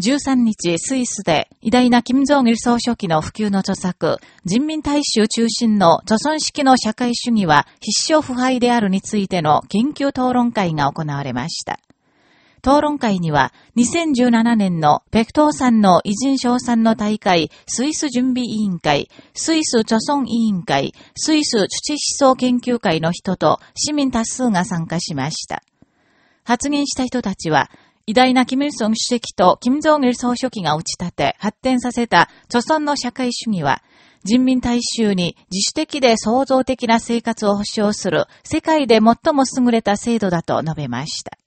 13日、スイスで偉大な金正日総書記の普及の著作、人民大衆中心の著存式の社会主義は必勝腐敗であるについての研究討論会が行われました。討論会には、2017年のペクトー山の偉人賞賛の大会、スイス準備委員会、スイス著村委員会、スイス土思想研究会の人と市民多数が参加しました。発言した人たちは、偉大なキム・イルソン主席とキム・ジョン・イル総書記が打ち立て、発展させた、著存の社会主義は、人民大衆に自主的で創造的な生活を保障する世界で最も優れた制度だと述べました。